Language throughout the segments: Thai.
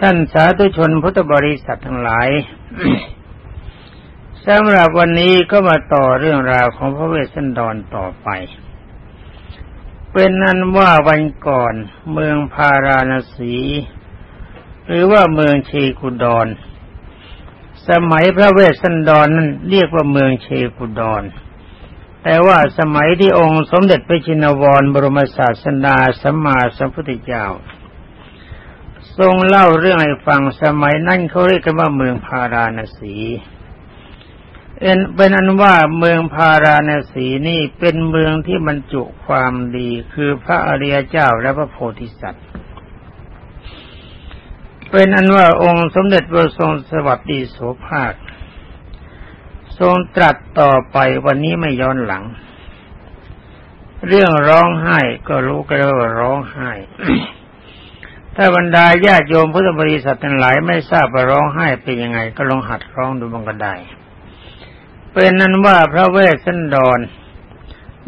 ท่านสาธุชนพุทธบริษัททั้งหลายสำหรับวันนี้ก็มาต่อเรื่องราวของพระเวสสันดรต่อไป เป็นนั้นว่าวันก่อนเมืองพาราณสี หรือว่าเมืองเชกุดอนสมัยพระเวสสันดรนั้นเรียกว่าเมืองเชกุดอนแต่ว่าสมัยที่องค์สมเด็จพระจินวรบรมศาสดาสัมมาสัมพุทธเจ้า ทรงเล่าเรื่องให้ฟังสมัยนั้นเขาเรียกกันว่าเมืองพาราณสีเอ็นเป็นอันว่าเมืองพาราณสีนี่เป็นเมืองที่บรรจุความดีคือพระอริยเจ้าและพระโพธิสัตว์ เป็นอันว่าองค์สมเด็จพระทรงสวัสดีโสภาค ทรงตรัสต่อไปวันนี้ไม่ย้อนหลัง เรื่องร้องไห้ก็รู้กันว่าร้องไห้ ถ้าบรรดาญาติโยมพุทธบริษัททั้งหลายไม่ทราบว่าร้องไห้เป็นยังไง ก็ลองหัดร้องดูบังก็ได้ เป็นนั้นว่าพระเวสสันดร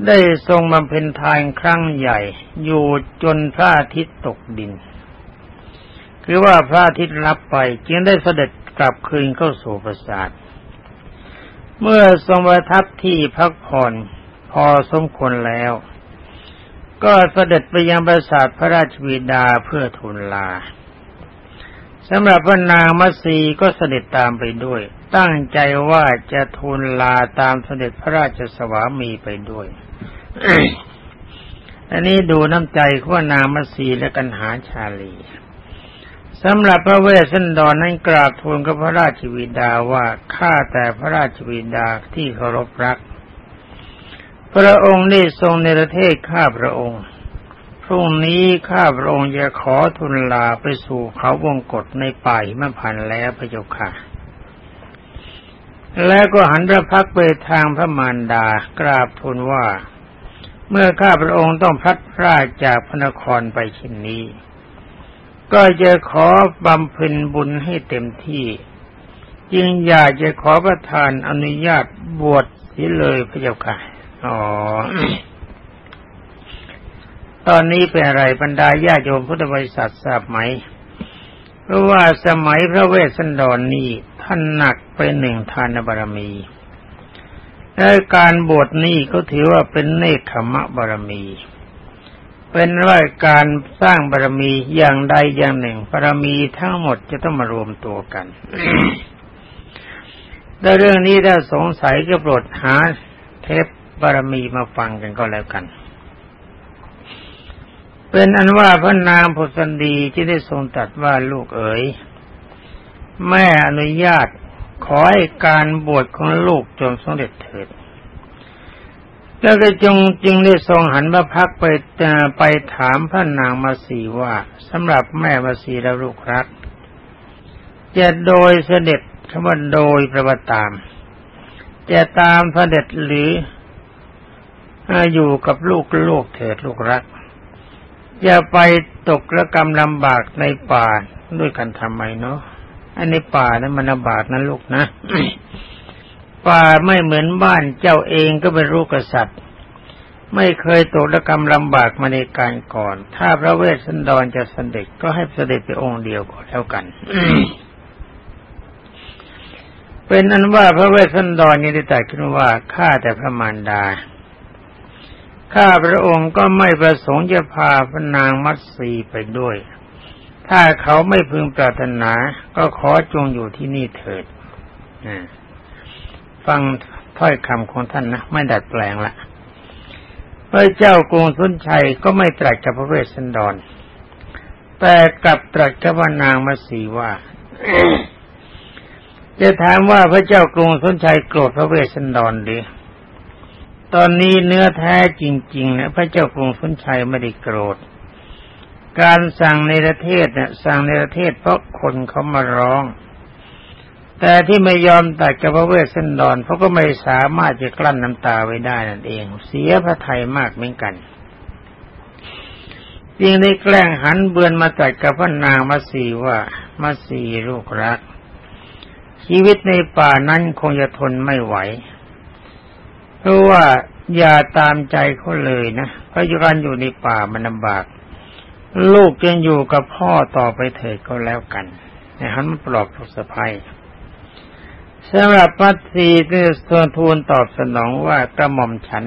ได้ทรงบำเพ็ญทานครั้งใหญ่ อยู่จนพระอาทิตย์ตกดิน คือว่าพระอาทิตย์รับไปจึงได้เสด็จกลับคืนเข้าสู่ปราสาทเมื่อทรงประทับที่พักผ่อนพอสมควรแล้ว ก็เสด็จไปยังปราสาทพระราชวิดาเพื่อทูลลาสำหรับพระนางมัสีก็เสด็จตามไปด้วย ตั้งใจว่าจะทูลลาตามเสด็จพระราชสวามีไปด้วย อันนี้ดูน้ำใจของนางมัสีและกันหาชาลีสำหรับพระเวสสันดรนั้นกราบทูลกับพระราชวิดาว่าข้าแต่พระราชวิดาที่เคารพรัก พระองค์ได้ทรงในประเทศข้าพระองค์ พรุ่งนี้ข้าพระองค์จะขอทุนลาไปสู่เขาวงกฏในป่าหิมพันแล้วพระเจ้าค่ะ แล้วก็หันพระพักไปทางพระมารดากราบทูลว่า เมื่อข้าพระองค์ต้องพัดพราจากพระนครไปเช่นนี้ ก็จะขอบำเพ็ญบุญให้เต็มที่ จึงอยากจะขอประทานอนุญาตบวชเสียเลยพระเจ้าค่ะ อ๋อ ตอนนี้เป็นอะไรบรรดาญาโยมพุทธบริษัททราบไหม เพราะว่าสมัยพระเวสสันดรนนี้ท่านหนักไปหนึ่งทานบารมีและการบวชนี้ก็ถือว่าเป็นเนคขมะบารมี เป็นว่าการสร้างบารมีอย่างใดอย่างหนึ่งบารมีทั้งหมดจะต้องมารวมตัวกันแต่เรื่องนี้ถ้าสงสัยก็โปรดหาเทป บารมีมาฟังกันก็แล้วกัน เป็นอันว่าพระนางพุทธันดีที่ได้ทรงตัดว่าลูกเอ๋ยแม่อนุญาตขอให้การบวชของลูกจงสำเร็จเถิด แล้วก็จงจึงได้ทรงหันมาพักไปไปถามพระนางมาสีว่าสำหรับแม่มาสีและลูกรักจะโดยเสด็จคำว่าโดยประวัติตาม จะตามเสด็จหรือ อยู่กับลูกลูกเถิดลูกรัก อย่าไปตกระกรรมลำบากในป่าด้วยกันทำไมเนาะอันในป่านั้นมันลำบากนะลูกนะป่าไม่เหมือนบ้านเจ้าเองก็เป็นลูกกษัตริย์ ไม่เคยตกระกรรมลำบากมาในการก่อน ถ้าพระเวสสันดรจะเสด็จก็ให้เสด็จไปองค์เดียวก็แล้วกันเป็นอันว่าพระเวสสันดรนี้ได้ตรัสขึ้นว่าข้าแต่พระมารดา ข้าพระองค์ก็ไม่ประสงค์จะพาพระนางมัตสีไปด้วย ถ้าเขาไม่พึงปรารถนา ก็ขอจงอยู่ที่นี่เถิดฟังถ้อยคำของท่านนะไม่ดัดแปลงละพระเจ้ากรุงสุนชัยก็ไม่ตรัสกับพระเวสสันดร แต่กลับตรัสกับนางมัสีว่า จะถามว่าพระเจ้ากรุงสุนชัยโกรธพระเวสสันดรหรือ ตอนนี้เนื้อแท้จริงๆนะพระเจ้ากรุงสุนชัยไม่ได้โกรธ การสั่งในประเทศเนี่ยสั่งในประเทศเพราะคนเขามาร้อง แต่ที่ไม่ยอมตัดกับพระเวสสันดรเพราะก็ไม่สามารถจะกลั้นน้ำตาไว้ได้นั่นเอง เสียพระไทยมากเหมือนกันจึงได้แกล้งหันเบือนมาตัดกับพระนางมาสีว่ามาสีลูกรัก ชีวิตในป่านั้นคงจะทนไม่ไหว เพราะว่าอย่าตามใจเขาเลยนะเพราะการอยู่ในป่ามันลำบาก ลูกยังอยู่กับพ่อต่อไปเถิดก็แล้วกันนะฮันปลอบทุกสะพายสำหรับพัตสีที่ทวนทูลตอบสนองว่ากระหม่อมฉัน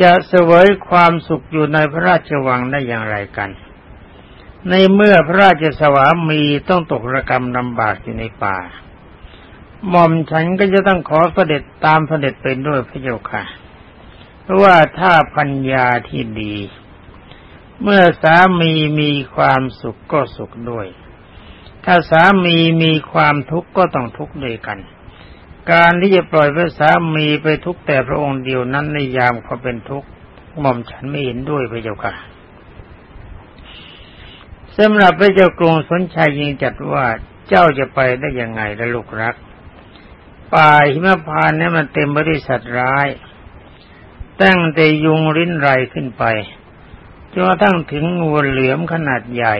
จะเสวยความสุขอยู่ในพระราชวังได้อย่างไรกัน ในเมื่อพระราชสวามีต้องตกระกรรมลำบากอยู่ในป่า หม่อมฉันก็จะต้องขอเสด็จตามเสด็จเป็นด้วยพระเจ้าค่ะเพราะว่าถ้าพัญญาที่ดี เมื่อสามีมีความสุขก็สุขด้วย ถ้าสามีมีความทุกข์ก็ต้องทุกข์ด้วยกัน การที่จะปล่อยพระสามีไปทุกข์แต่พระองค์เดียวนั้นในยามเขาเป็นทุกข์หม่อมฉันไม่เห็นด้วยพระเจ้าค่ะสำหรับพระเจ้ากรุงสนชัยยิงจัดว่าเจ้าจะไปได้ยังไงละลูกรัก ป่าหิมพานเนี่ยมันเต็มบริษัทร้าย ตั้งแต่ยุงริ้นไรขึ้นไปจนกระทั่งถึงงูเหลือมขนาดใหญ่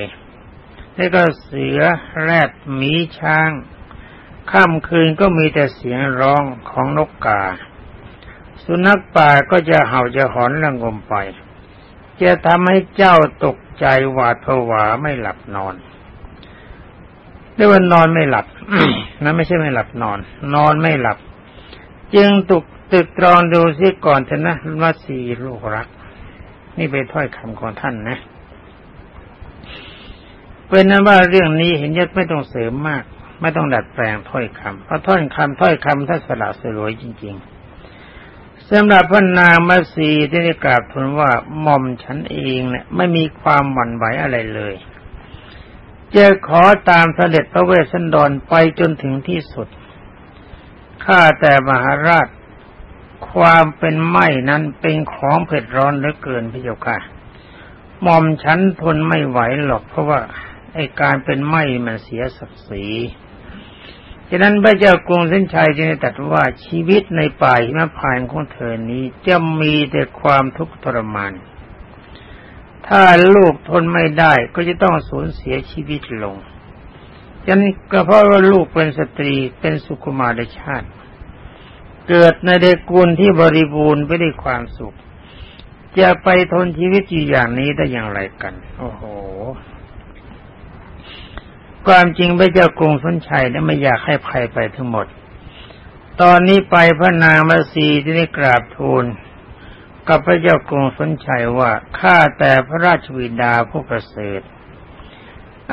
แล้วก็เสือแรดหมีช้างค่ำคืนก็มีแต่เสียงร้องของนกกา สุนัขป่าก็จะเห่าจะหอนระงมไป จะทำให้เจ้าตกใจหวาดผวาไม่หลับนอน รียกว่านอนไม่หลับนั่นไม่ใช่ไม่หลับนอน นอนไม่หลับ จึงตุกตึกตรองดูซิก่อนเถอะนะว่าสีลูกรัก นี่เป็นถ้อยคำของท่านนะเป็นนั้นว่าเรื่องนี้เห็นยัดไม่ต้องเสริมมาก ไม่ต้องดัดแปลงถ้อยคำเพราะถ้อยคำถ้อยคำท่านสละสลวยจริง ๆสำหรับพระนางมาสีที่ได้กราบทูลว่าหม่อมฉันเองเนะี่ยไม่มีความหวั่นไหวอะไรเลย จะขอตามเสด็จพระเวสสันดรไปจนถึงที่สุด ข้าแต่มหาราช ความเป็นไหมนั้นเป็นของเผ็ดร้อนเหลือเกินพี่เจ้าค่ะหม่อมฉันทนไม่ไหวหรอกเพราะว่าไอการเป็นไหมมันเสียศักดิ์ศรีฉะนั้นพระเจ้ากรุงเส้นชัยจึงได้ตรัสว่าชีวิตในป่าหิมพานของเธอนี้จะมีแต่ความทุกข์ทรมาน ถ้าลูกทนไม่ได้ก็จะต้องสูญเสียชีวิตลงยันก็เพราะว่าลูกเป็นสตรีเป็นสุขุมารชาติ เกิดในเดกุลที่บริบูรณ์ไปด้วยความสุข จะไปทนชีวิตอยู่อย่างนี้ได้อย่างไรกัน โอ้โห ความจริงพระเจ้ากรุงสนชัยนั้นไม่อยากให้ภัยไปทั้งหมด ตอนนี้ไปพระนางมาสีที่ได้กราบทูล กับพระเจ้ากรุงสนชัยว่าข้าแต่พระราชวิดาผู้ประเสริฐ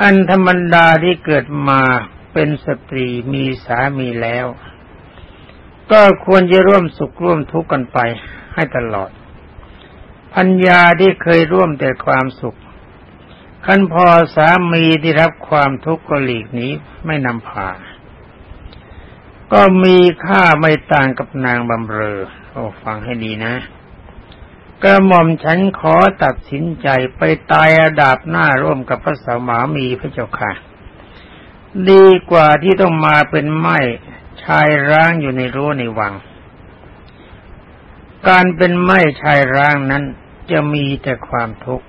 อันธรรมดาที่เกิดมาเป็นสตรีมีสามีแล้ว ก็ควรจะร่วมสุขร่วมทุกข์กันไปให้ตลอด พัญญาที่เคยร่วมแต่ความสุขขันพอสามีที่รับความทุกข์ก็หลีกนี้ไม่นำพา ก็มีค่าไม่ต่างกับนางบำเรอโอ้ฟังให้ดีนะ กระหม่อมฉันขอตัดสินใจไปตายอาดาบหน้าร่วมกับพระสามามีพระเจ้าค่ะ ดีกว่าที่ต้องมาเป็นไม้ชายร้างอยู่ในรั้วในวัง การเป็นไม้ชายร้างนั้นจะมีแต่ความทุกข์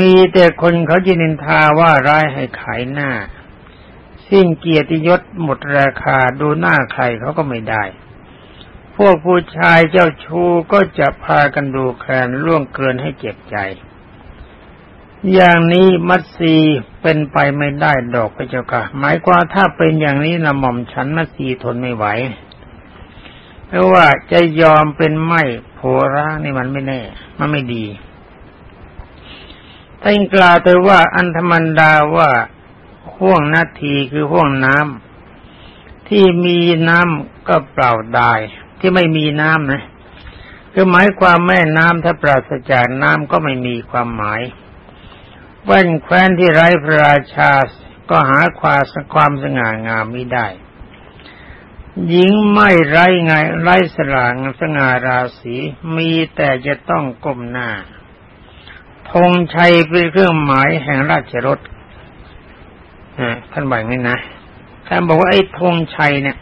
มีแต่คนเขาจะนินทาว่าร้ายให้ขายหน้า สิ้นเกียรติยศหมดราคาดูหน้าใครเขาก็ไม่ได้ พวกผู้ชายเจ้าชู้ก็จะพากันดูแคลนล่วงเกินให้เจ็บใจ อย่างนี้มัดซีเป็นไปไม่ได้ดอกพระเจ้าค่ะ หมายความถ้าเป็นอย่างนี้นะหม่อมฉันมัดซีทนไม่ไหวเพราะว่าจะยอมเป็นไม้โผร่างนี่มันไม่แน่ มันไม่ดีท่านกล่าวแต่ว่าอันธรรมดาว่าห่วงนาทีคือห่วงน้ำที่มีน้ำก็เปล่าดาย ที่ไม่มีน้ำนะคือหมายความแม่น้ำถ้าปราศจากน้ำก็ไม่มีความหมายแว่นแคว้นที่ไร้พระราชาก็หาความความสง่างามไม่ได้ หญิงไม่ไร้ไงไร้สลางสง่าราศีมีแต่จะต้องก้มหน้าธงชัยเป็นเครื่องหมายแห่งราชรถท่านบอกนี่นะท่านบอกว่าไอ้ธงชัยเนี่ย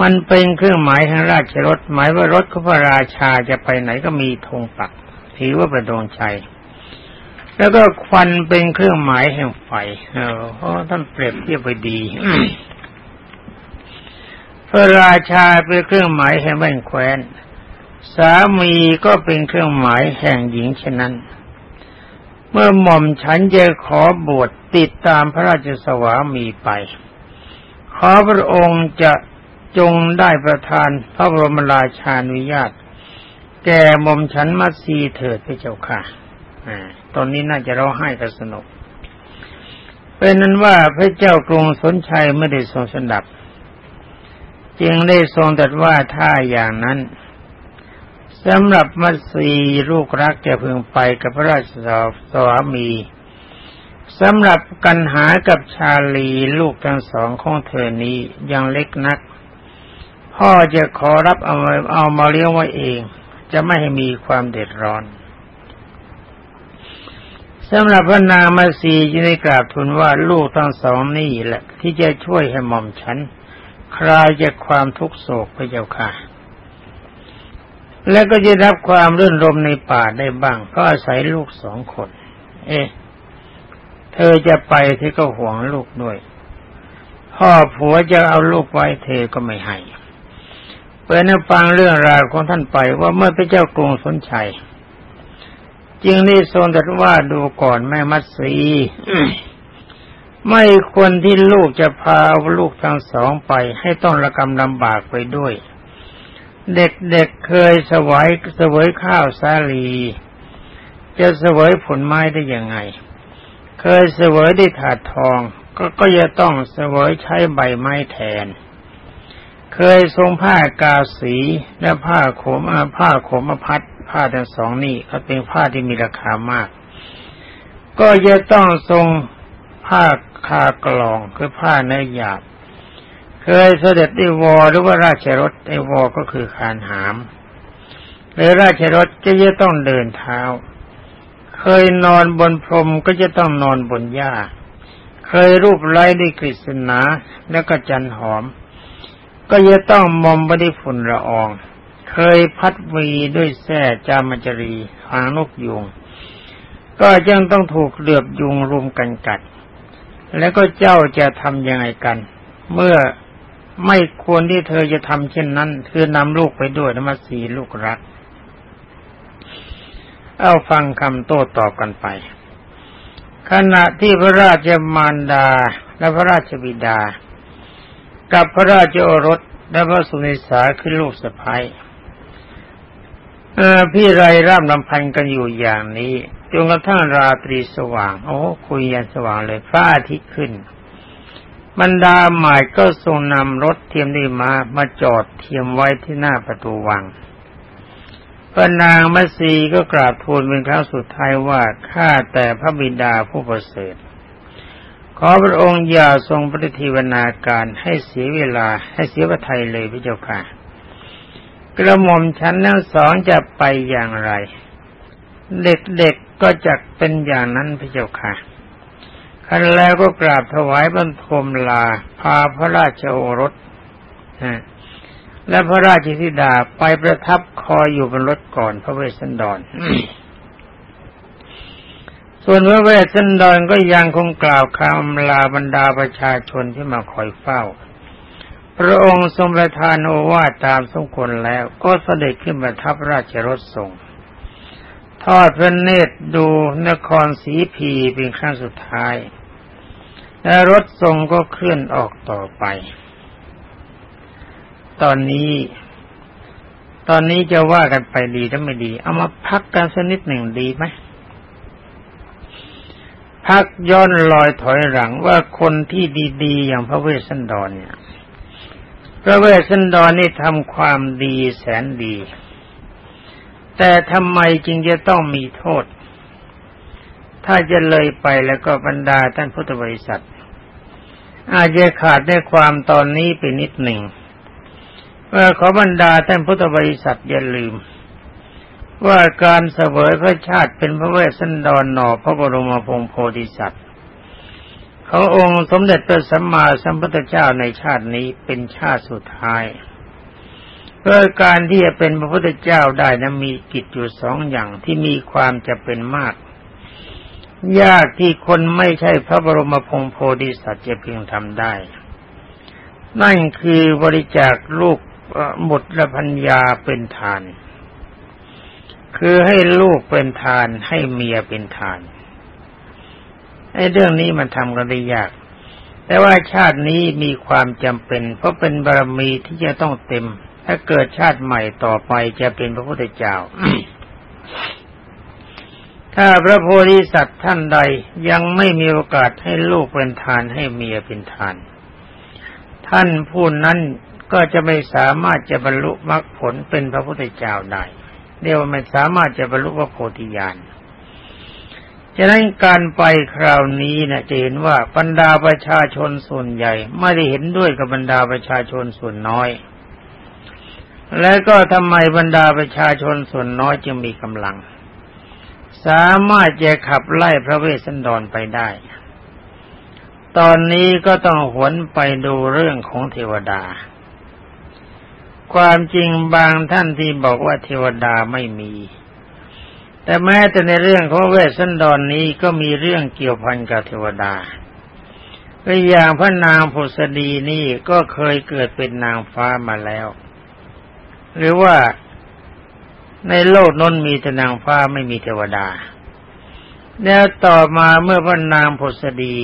มันเป็นเครื่องหมายทางราชรถหมายว่ารถของพระราชาจะไปไหนก็มีธงปักถือว่าเป็นดวงชัยแล้วก็ควันเป็นเครื่องหมายแห่งไฟเพราะท่านเปรียบเทียบไปดี พระราชาเป็นเครื่องหมายแห่งแว่นแคว้น สามีก็เป็นเครื่องหมายแห่งหญิงฉะนั้น เมื่อหม่อมฉันจะขอบวชติดตามพระราชสวามีไป ขอพระองค์จะ จงได้ประทานพระบรมราชานุญาต แก่หม่อมฉันมัตสีเถิดพระเจ้าค่ะอ่าตอนนี้น่าจะร้องไห้กันสนุกเป็นนั้นว่าพระเจ้ากรุงสนชัยไม่ได้ทรงสดับ จึงได้ทรงตรัสว่าถ้าอย่างนั้นสำหรับมัตสีลูกรักจะพึงไปกับพระราชสวามีสำหรับกันหากับชาลีลูกทั้งสองของเธอนี้ยังเล็กนัก พ่อจะขอรับเอาเอามาเลี้ยงไว้เอง จะไม่ให้มีความเดือดร้อนสำหรับพระนางมาสีจึงได้กราบทูลว่าลูกทั้งสองนี่แหละ ที่จะช่วยให้หม่อมฉัน คลายจากความทุกโศกพระเจ้าค่ะ และก็จะรับความรื่นรมในป่าได้บ้าง ก็อาศัยลูกสองคน เอ๊ะเธอจะไปเธอก็ห่วงลูกด้วย พ่อผัวจะเอาลูกไว้เธอก็ไม่ให้ เปิดให้ฟังเรื่องราวของท่านไปว่าเมื่อพระเจ้ากรุงสนชัยจึงได้ทรงตรัสว่าดูก่อนแม่มัตสีไม่ควรที่ลูกจะพาลูกทั้งสองไปให้ต้องระกำลำบากไปด้วย เด็กๆเเคยสวยสวยข้าวสาลี จะสวยผลไม้ได้ยังไง เคยเสวยได้ถาดทอง ก็ก็จะต้องเสวยใช้ใบไม้แทน เคยทรงผ้ากาสีและผ้าโขมผ้าโขมพัดผ้าทั้งสองนี่เขาเป็นผ้าที่มีราคามาก ก็จะต้องทรงผ้าคากลองคือผ้าเนื้อหยาบ เคยเสด็จได้วอหรือว่าราชรถไอวอก็คือคานหามหรือราชรถก็จะต้องเดินเท้า เคยนอนบนพรมก็จะต้องนอนบนหญ้า เคยรูปไล้ด้วยกฤษณาแล้วก็จันหอม ก็จะต้องมอมบดิฝุ่นละออง เคยพัดวีด้วยแส้จามจรีหางนกยุง ก็ยังต้องถูกเลือบยุงรุมกันกัด แล้วก็เจ้าจะทำยังไงกัน เมื่อไม่ควรที่เธอจะทำเช่นนั้น คือนำลูกไปด้วยนมาสีลูกรัก เอาฟังคำโต้ตอบกันไป ขณะที่พระราชมารดาและพระราชบิดา กับพระราชโอรสและพระสุนิสาคือลูกสะพ้ายพี่ไรร่ำลำพันกันอยู่อย่างนี้จนกระทั่งราตรีสว่าง โอ้คุยยันสว่างเลยพระอาทิตย์ขึ้น บรรดาหมายก็ทรงนำรถเทียมดีมามาจอดเทียมไว้ที่หน้าประตูวังพระนางมัสีก็กราบทูลเป็นครั้งสุดท้ายว่าข้าแต่พระบิดาผู้ประเสริฐ ขอพระองค์อย่าทรงปฏิทิวนาการให้เสียเวลาให้เสียพระทัยเลยพระเจ้าค่ะ กระหม่อมฉันทั้งสองจะไปอย่างไร เด็กๆก็จะเป็นอย่างนั้นพระเจ้าค่ะคันแล้วก็กราบถวายบังคมลา พาพระราชโอรสและพระราชธิดาไปประทับคอยอยู่บนรถก่อนพระเวสสันดร ส่วนพระเวสสันดรก็ยังคงกล่าวคำลาบรรดาประชาชนที่มาคอยเฝ้า พระองค์ทรงประทานโอวาทตามสมควรแล้วก็เสด็จขึ้นประทับราชรถทรงทอดพระเนตรดูนครสีพีเป็นครั้งสุดท้าย และรถทรงก็เคลื่อนออกต่อไป ตอนนี้ ตอนนี้จะว่ากันไปดีหรือไม่ดี เอามาพักกันสักนิดหนึ่งดีไหม พักย้อนลอยถอยหลังว่าคนที่ดีๆ อย่างพระเวสสันดรเนี่ย พระเวสสันดรนี่ทำความดีแสนดี แต่ทำไมจึงจะต้องมีโทษ ถ้าจะเลยไปแล้วก็บรรดาท่านพุทธบริษัท อาจจะขาดได้ความตอนนี้ไปนิดหนึ่งว่าขอบรรดาท่านพุทธบริษัทอย่าลืม ว่าการเสวยพระชาติเป็นพระเวสสันดรหน่อพระบรมพงโพธิสัตว์ขององค์สมเด็จพระสัมมาสัมพุทธเจ้าในชาตินี้เป็นชาติสุดท้ายเพื่อการที่จะเป็นพระพุทธเจ้าได้นะมีกิจอยู่สองอย่างที่มีความจะเป็นมาก ยากที่คนไม่ใช่พระบรมพงโพธิสัตว์จะเพียงทำได้ นั่นคือบริจาคลูกบุตรและพัญญาเป็นทาน คือให้ลูกเป็นทานให้เมียเป็นทานไอ้เรื่องนี้มันทำกันได้ยาก แต่ว่าชาตินี้มีความจำเป็น เพราะเป็นบารมีที่จะต้องเต็ม ถ้าเกิดชาติใหม่ต่อไปจะเป็นพระพุทธเจ้า ถ้าพระโพธิสัตว์ท่านใดยังไม่มีโอกาสให้ลูกเป็นทานให้เมียเป็นทาน ท่านผู้นั้นก็จะไม่สามารถจะบรรลุมรรคผลเป็นพระพุทธเจ้าได้ เรียกว่าไม่สามารถจะบรรลุพระโพธิญาณฉะนั้นการไปคราวนี้นะจะเห็นว่าบรรดาประชาชนส่วนใหญ่ ไม่ได้เห็นด้วยกับบรรดาประชาชนส่วนน้อย และก็ทำไมบรรดาประชาชนส่วนน้อยจึงมีกำลัง สามารถจะขับไล่พระเวสสันดรไปได้ ตอนนี้ก็ต้องหวนไปดูเรื่องของเทวดา ความจริงบางท่านที่บอกว่าเทวดาไม่มี แต่แม้แต่ในเรื่องของเวสสันดรนนี้ก็มีเรื่องเกี่ยวพันกับเทวดาก็อย่างพระนางผุสดีนี่ก็เคยเกิดเป็นนางฟ้ามาแล้ว หรือว่าในโลกน้นมีแต่นางฟ้าไม่มีเทวดา แล้วต่อมาเมื่อพระนางผุสดี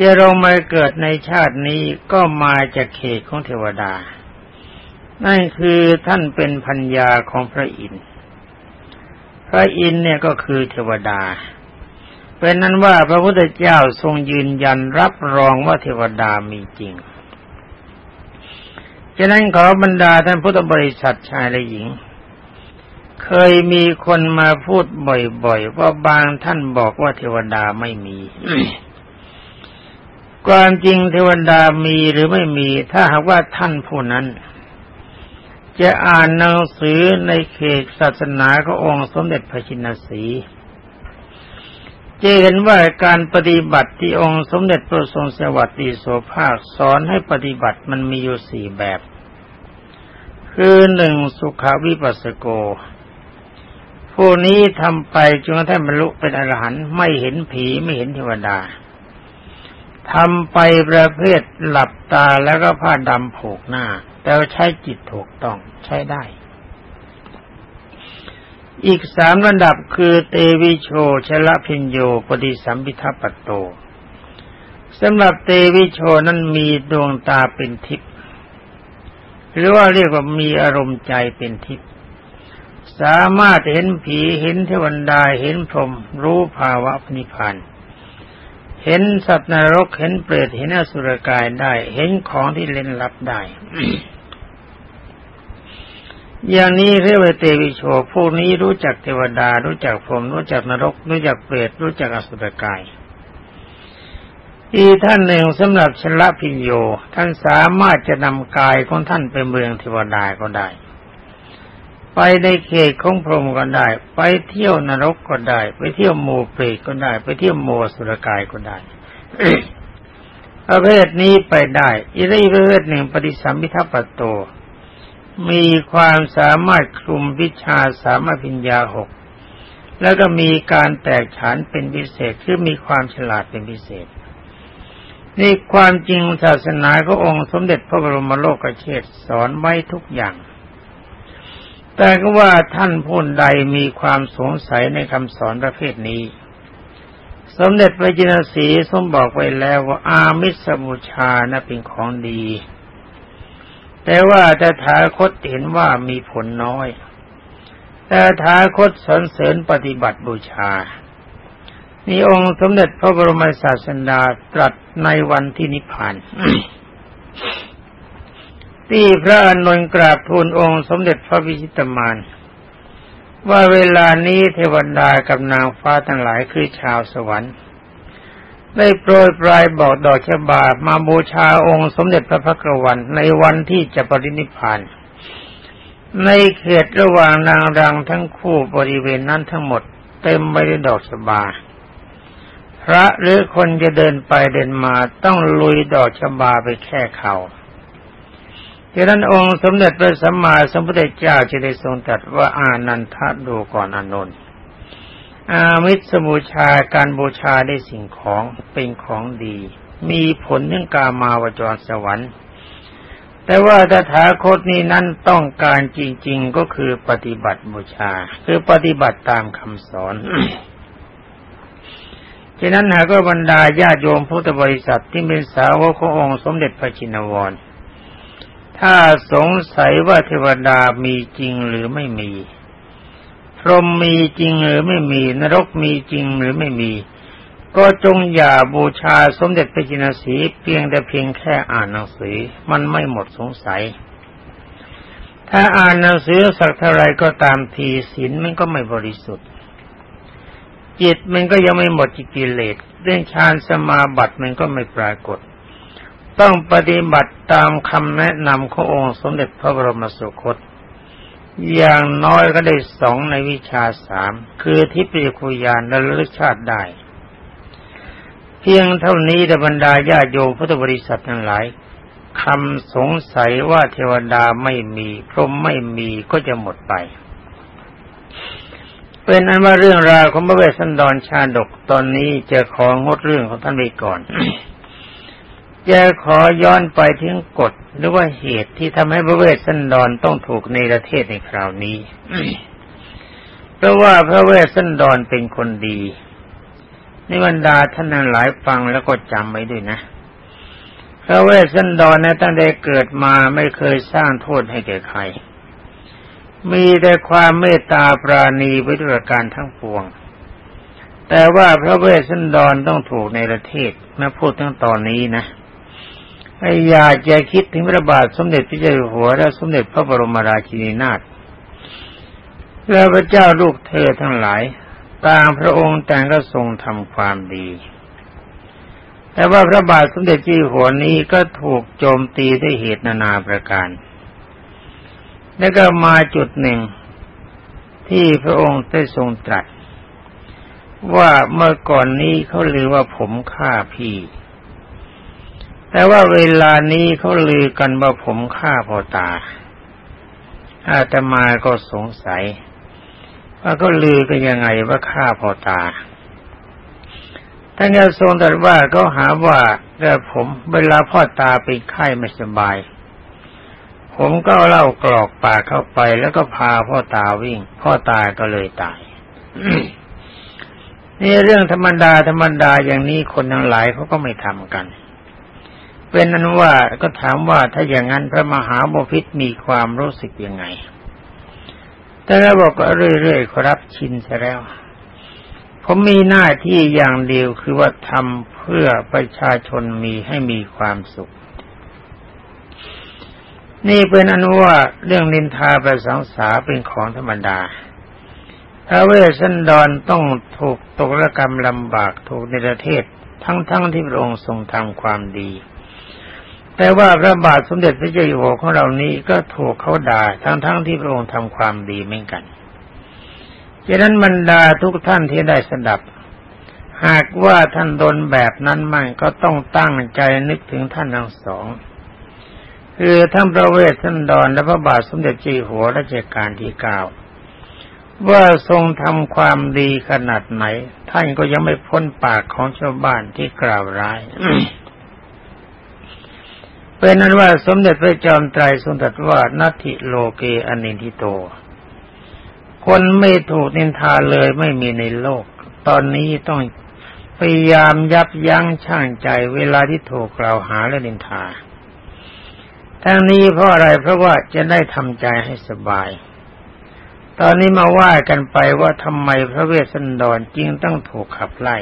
จะลงมาเกิดในชาตินี้ก็มาจากเขตของเทวดา นั่นคือท่านเป็นพัญญาของพระอินทร์ พระอินทร์เนี่ยก็คือเทวดา เป็นนั้นว่าพระพุทธเจ้าทรงยืนยันรับรองว่าเทวดามีจริง ฉะนั้นขอบรรดาท่านพุทธบริษัทชายและหญิง เคยมีคนมาพูดบ่อยๆ ว่าบางท่านบอกว่าเทวดาไม่มีความจริงเทวดามีหรือไม่มี ถ้าหากว่าท่านผู้นั้น จะอ่านหนังสือในเขตศาสนาขององค์สมเด็จพระชินสีจะเห็นว่าการปฏิบัติที่องค์สมเด็จพระทรงสวัสดีโสภาคสอนให้ปฏิบัติมันมีอยู่สี่แบบ คือหนึ่งสุขาวิปัสสโก ผู้นี้ทำไปจนกระทั่งบรรลุเป็นอรหันต์ไม่เห็นผีไม่เห็นเทวดาทำไปประเภทหลับตาแล้วก็ผ้าดำผูกหน้า แต่ใช้จิตถูกต้องใช้ได้ อีกสามระดับคือเตวิโชชละพิญโยปฏิสัมพิทัปโตสำหรับเตวิโชนั้นมีดวงตาเป็นทิพย์หรือว่าเรียกว่ามีอารมณ์ใจเป็นทิพย์สามารถเห็นผีเห็นเทวดาเห็นพรหมรู้ภาวะนิพพาน เห็นสัตว์นรกเห็นเปรตเห็นอสุรกายได้ เห็นของที่เล่นลับได้ อย่างนี้เรียกว่าเตวิโชพวกนี้รู้จักเทวดา รู้จักพรหมรู้จักนรก รู้จักเปรตรู้จักอสุรกาย อีท่านหนึ่งสำหรับชละพิญโย ท่านสามารถจะนำกายของท่านไปเมืองเทวดาก็ได้ ไปในเขตของพรหมก็ได้ ไปเที่ยวนรกก็ได้ ไปเที่ยวโมเปรตก็ได้ ไปเที่ยวโมสุรกายก็ได้ประเภทนี้ไปได้ อีกประเภทหนึ่งปฏิสัมพิทัปโต มีความสามารถคลุมวิชาสามารถพิญญาหก แล้วก็มีการแตกฉานเป็นพิเศษ คือมีความฉลาดเป็นพิเศษ นี่ความจริงศาสนาขององค์สมเด็จพระบรมโลกเชษสอนไว้ทุกอย่าง แต่ก็ว่าท่านผู้ใดมีความสงสัยในคำสอนประเภทนี้ สมเด็จพระจินสีทรงบอกไว้แล้วว่าอามิสบูชานะเป็นของดี แต่ว่าแต่ถาคตเห็นว่ามีผลน้อย แต่ถาคตสนเสริญปฏิบัติบูชานี่องค์สมเด็จพระบรมศาสดาตรัสในวันที่นิพพาน ที่พระอนุนกราบทูลองค์สมเด็จพระวิชิตมาน ว่าเวลานี้เทวดากับนางฟ้าทั้งหลายคือชาวสวรรค์ ได้โปรยปลายบอกดอกชบามาบูชาองค์สมเด็จพระพักวันในวันที่จะปรินิพพาน ในเขตระหว่างนางรังทั้งคู่บริเวณนั้นทั้งหมด เต็มไปด้วยดอกชบาพระหรือคนจะเดินไปเดินมาต้องลุยดอกชบาไปแค่เขา่า ดังนั้นองค์สมเด็จพระสัมมาสัมพุทธเจ้าจะได้ทรงตรัสว่าอานันทะดูก่อนอานนท์อามิสบูชาการบูชาได้สิ่งของเป็นของดี มีผลเรื่องกามาวจรสวรรค์ แต่ว่าตถาคตนี้นั้นต้องการจริง ๆก็คือปฏิบัติบูชา คือปฏิบัติตามคำสอนฉะนั้นหากว่าบรรดาญาโยมพุทธบริษัทที่เป็นสาวกขององค์สมเด็จพระจินวร ถ้าสงสัยว่าเทวดามีจริงหรือไม่มี พรหมมีจริงหรือไม่มี นรกมีจริงหรือไม่มี ก็จงอย่าบูชาสมเด็จพระจินสีเพียงแต่เพียงแค่อ่านหนังสือมันไม่หมดสงสัย ถ้าอ่านหนังสือสักเท่าไรก็ตามทีศีลมันก็ไม่บริสุทธิ์ จิตมันก็ยังไม่หมดจิกิเลสเรื่องฌานสมาบัติมันก็ไม่ปรากฏ ต้องปฏิบัติตามคำแนะนำขององค์สมเด็จพระบรมสุคต อย่างน้อยก็ได้สองในวิชาสามคือทิพยคุยานและลึกชาติได้ เพียงเท่านี้ดบรรดาญาโยมพุทธบริษัททั้งหลายคำสงสัยว่าเทวดาไม่มีพรหมไม่มีก็จะหมดไป เป็นอันว่าเรื่องราวของพระเวสสันดรชาดกตอนนี้จะของดเรื่องของท่านไปก่อน จะขอย้อนไปถึงกฎหรือว่าเหตุที่ทำให้พระเวสสันดรต้องถูกในประเทศในคราวนี้ เพราะว่าพระเวสสันดรเป็นคนดีในบรรดาท่านทั้งหลายฟังแล้วก็จำไว้ด้วยนะ พระเวสสันดรนะตั้งแต่เกิดมาไม่เคยสร้างโทษให้แก่ใคร มีแต่ความเมตตาปราณีไว้ด้วยการทั้งปวงแต่ว่าพระเวสสันดรต้องถูกในประเทศมาพูดทั้งตอนนี้นะ ไอ้อยากจะคิดถึงพระบาทสมเด็จพระเจ้าอยู่หัวและสมเด็จพระบรมราชินีนาถและพระเจ้าลูกเธอทั้งหลายต่างพระองค์แต่งก็ทรงทำความดี แต่ว่าพระบาทสมเด็จจีหัวนี้ก็ถูกโจมตีด้วยเหตุนานาประการ แล้วก็มาจุดหนึ่ง ที่พระองค์ได้ทรงตรัส ว่าเมื่อก่อนนี้เขาลือว่าผมฆ่าพี่ แต่ว่าเวลานี้เขาลือกันว่าผมฆ่าพ่อตา อาตมาก็สงสัย ว่าก็ลือกันยังไงว่าฆ่าพ่อตาท่านก็ทรงตรัสว่าเขาหาว่าแต่ผมเวลาพ่อตาเป็นไข้ไม่สบาย ผมก็เล่ากรอกปากเข้าไปแล้วก็พาพ่อตาวิ่ง พ่อตาก็เลยตายนี่เรื่องธรรมดาธรรมดาอย่างนี้คนทั้งหลายเขาก็ไม่ทำกัน เป็นนั้นว่าก็ถามว่าถ้าอย่างนั้นพระมหาบพิษมีความรู้สึกยังไง แต่แล้วบอกก็เรื่อยๆครับชินซะแล้ว ผมมีหน้าที่อย่างเดียวคือว่าทำเพื่อประชาชนมีให้มีความสุข นี่เป็นอนุว่าเรื่องนินทาประสังสาเป็นของธรรมดาพระเวสสันดรต้องถูกตกระกรรมลำบากถูกในประเทศทั้งๆทที่พระองค์ทรงทำความดี แต่ว่าพระบาทสมเด็จพระเจ้าอยู่หัวของเรานี้ก็ถูกเขาด่าทั้งๆทที่พระองค์ทำความดีเหมือนกันดังนั้นบรรดาทุกท่านที่ได้สดับ หากว่าท่านโดนแบบนั้นมั่งก็ต้องตั้งใจนึกถึงท่านทั้งสองคือทั้งพระเวสสันดรและพระบาทสมเด็จจีหัวรัชกาลที่เก้าว่าทรงทำความดีขนาดไหน ท่านก็ยังไม่พ้นปากของชาวบ้านที่กล่าวร้าย เป็นนั้นว่าสมเด็จพระจอมไตรทรงตรัสว่านัตถิโลเกอนินทิโต คนไม่ถูกนินทาเลยไม่มีในโลก ตอนนี้ต้องพยายามยับยั้งชั่งใจเวลาที่ถูกกล่าวหาและนินทา ทั้งนี้เพราะอะไรเพราะว่าจะได้ทำใจให้สบาย ตอนนี้มาว่ากันไปว่าทำไมพระเวสสันดรจึงต้องถูกขับไล่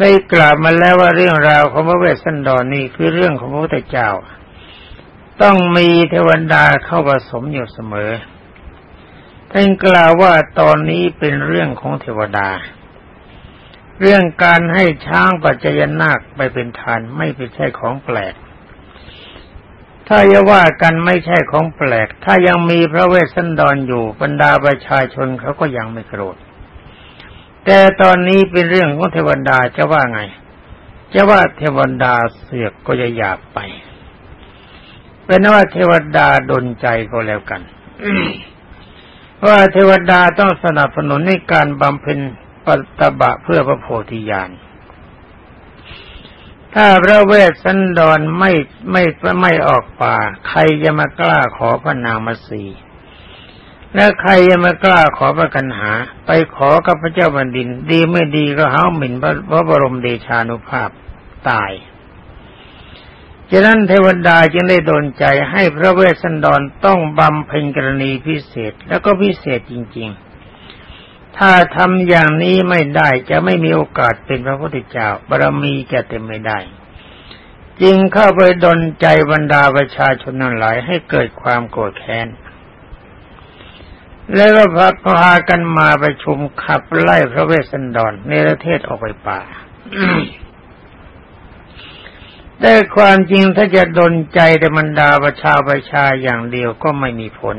ได้กล่าวมาแล้วว่าเรื่องราวของพระเวสสันดรนี่คือเรื่องของพระพุทธเจ้า ต้องมีเทวดาเข้าผสมอยู่เสมอท่านกล่าวว่าตอนนี้เป็นเรื่องของเทวดา เรื่องการให้ช้างปัจจยนาคไปเป็นทานไม่เป็นใช่ของแปลก ถ้าจะว่ากันไม่ใช่ของแปลก ถ้ายังมีพระเวสสันดรออยู่บรรดาประชาชนเขาก็ยังไม่โกรธ แต่ตอนนี้เป็นเรื่องของเทวดาจะว่าไง จะว่าเทวดาเสือกก็จะหยาบไป เป็นว่าเทวดาดนใจก็แล้วกันว่าเทวดาต้องสนับสนุนในการบำเพ็ญปฏิบัติเพื่อพระโพธิญาณ ถ้าพระเวสสันดรไม่ไม่ไม่ออกป่า ใครจะมากล้าขอพระนางมาสี และใครยังม่กล้าขอประกันหา ไปขอกับพระเจ้าแผ่นดิน ดีไม่ดีก็เฮาหมิ่นพระบรมเดชานุภาพตายฉะนั้นเทวดาจึงได้โดนใจให้พระเวสสันดรต้องบำเพ็ญกรณีพิเศษแล้วก็พิเศษจริง ๆ ถ้าทำอย่างนี้ไม่ได้จะไม่มีโอกาสเป็นพระพุทธเจ้าบารมีจะเต็มไม่ได้ จึงเข้าไปดนใจบรรดาประชาชนนั่นหลายให้เกิดความโกรธแค้น แล้วก็พัพากันมาประชุมขับไล่พระเวสสันดรในประเทศออกไปป่าแต่ความจริงถ้าจะดนใจแต่บรรดาประชาประชาอย่างเดียวก็ไม่มีผล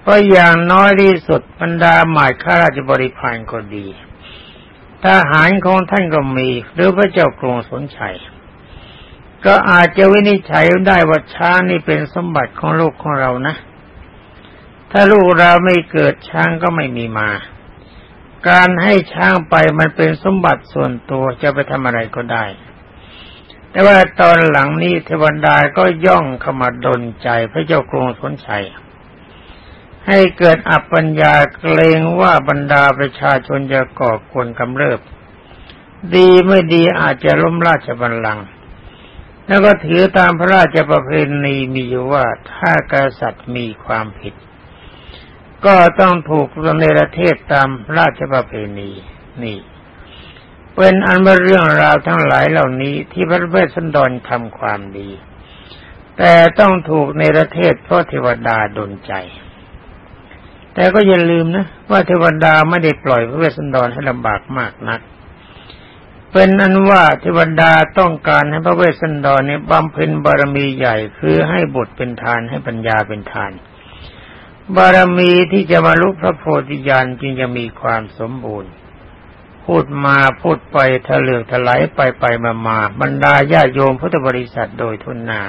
เพราะอย่างน้อยที่สุดบรรดาหมายข้าราชบริพารก็ดีทหารของท่านก็มีหรือพระเจ้ากรุงสนชัย ก็อาจจะวินิจฉัยได้ว่าช้างนี่เป็นสมบัติของโลกของเรานะ ถ้าลูกเราไม่เกิดช้างก็ไม่มีมา การให้ช้างไปมันเป็นสมบัติส่วนตัวจะไปทำอะไรก็ได้ แต่ว่าตอนหลังนี้เทวดาก็ย่องเข้ามาดนใจพระเจ้ากรุงสนชัยให้เกิดอัปปัญญาเกรงว่าบรรดาประชาชนจะก่อกวนกำเริบ ดีไม่ดีอาจจะล้มราชบัลลังก์แล้วก็ถือตามพระราชประเพณีมีอยู่ว่าถ้ากษัตริย์มีความผิด ก็ต้องถูกรในประเทศตามราชประเพณีนี่ เป็นอันว่าเรื่องราวทั้งหลายเหล่านี้ที่พระเวสสันดรทำความดี แต่ต้องถูกในประเทศเพราะเทวดาดนใจ แต่ก็อย่าลืมนะ ว่าเทวดาไม่ได้ปล่อยพระเวสสันดรให้ลำบากมากนัก เป็นอันว่าเทวดาต้องการให้พระเวสสันดรเนี่ยบำเพ็ญบารมีใหญ่คือให้บุตรเป็นทานให้ปัญญาเป็นทาน บารมีที่จะมาลุพระโพธิญาณจึงจะมีความสมบูรณ์ พูดมาพูดไปทะเลือกถลายไปไปมามาบรรดาญาโยมพุทธบริษัทโดยทุนนา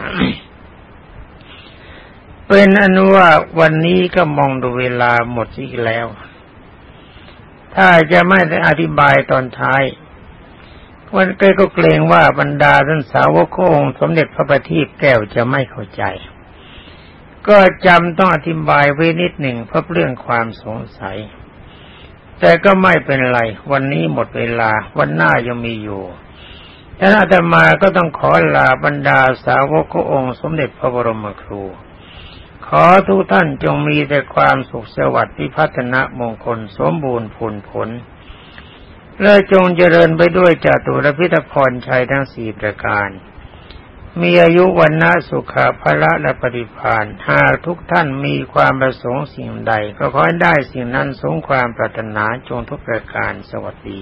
เป็นอนุว่าวันนี้ก็มองดูเวลาหมดอีกแล้ว ถ้าจะไม่ได้อธิบายตอนท้ายวันเกก็เกรงว่าบรรดาท่านสาวกองสมเด็จพระบัณฑิตแก้วจะไม่เข้าใจ ก็จำต้องอธิบายไว้นิดหนึ่งเพราะเรื่องความสงสัย แต่ก็ไม่เป็นไร วันนี้หมดเวลา วันหน้ายังมีอยู่ท่านอาตมาก็ต้องขอลาบรรดาสาวกของค์สมเด็จพระบรมครู ขอทุกท่านจงมีแต่ความสุขสวัสดิ์พิพัฒนมงคลสมบูรณ์ผลผล และจงเจริญไปด้วยจตุรพิธพรชัยทั้งสี่ประการ มีอายุวันนาสุขาภละและปฏิพานหากทุกท่านมีความประสงค์สิ่งใด ก็ขอให้ได้สิ่งนั้นสงความปรารถนาจงทุกประการสวัสดี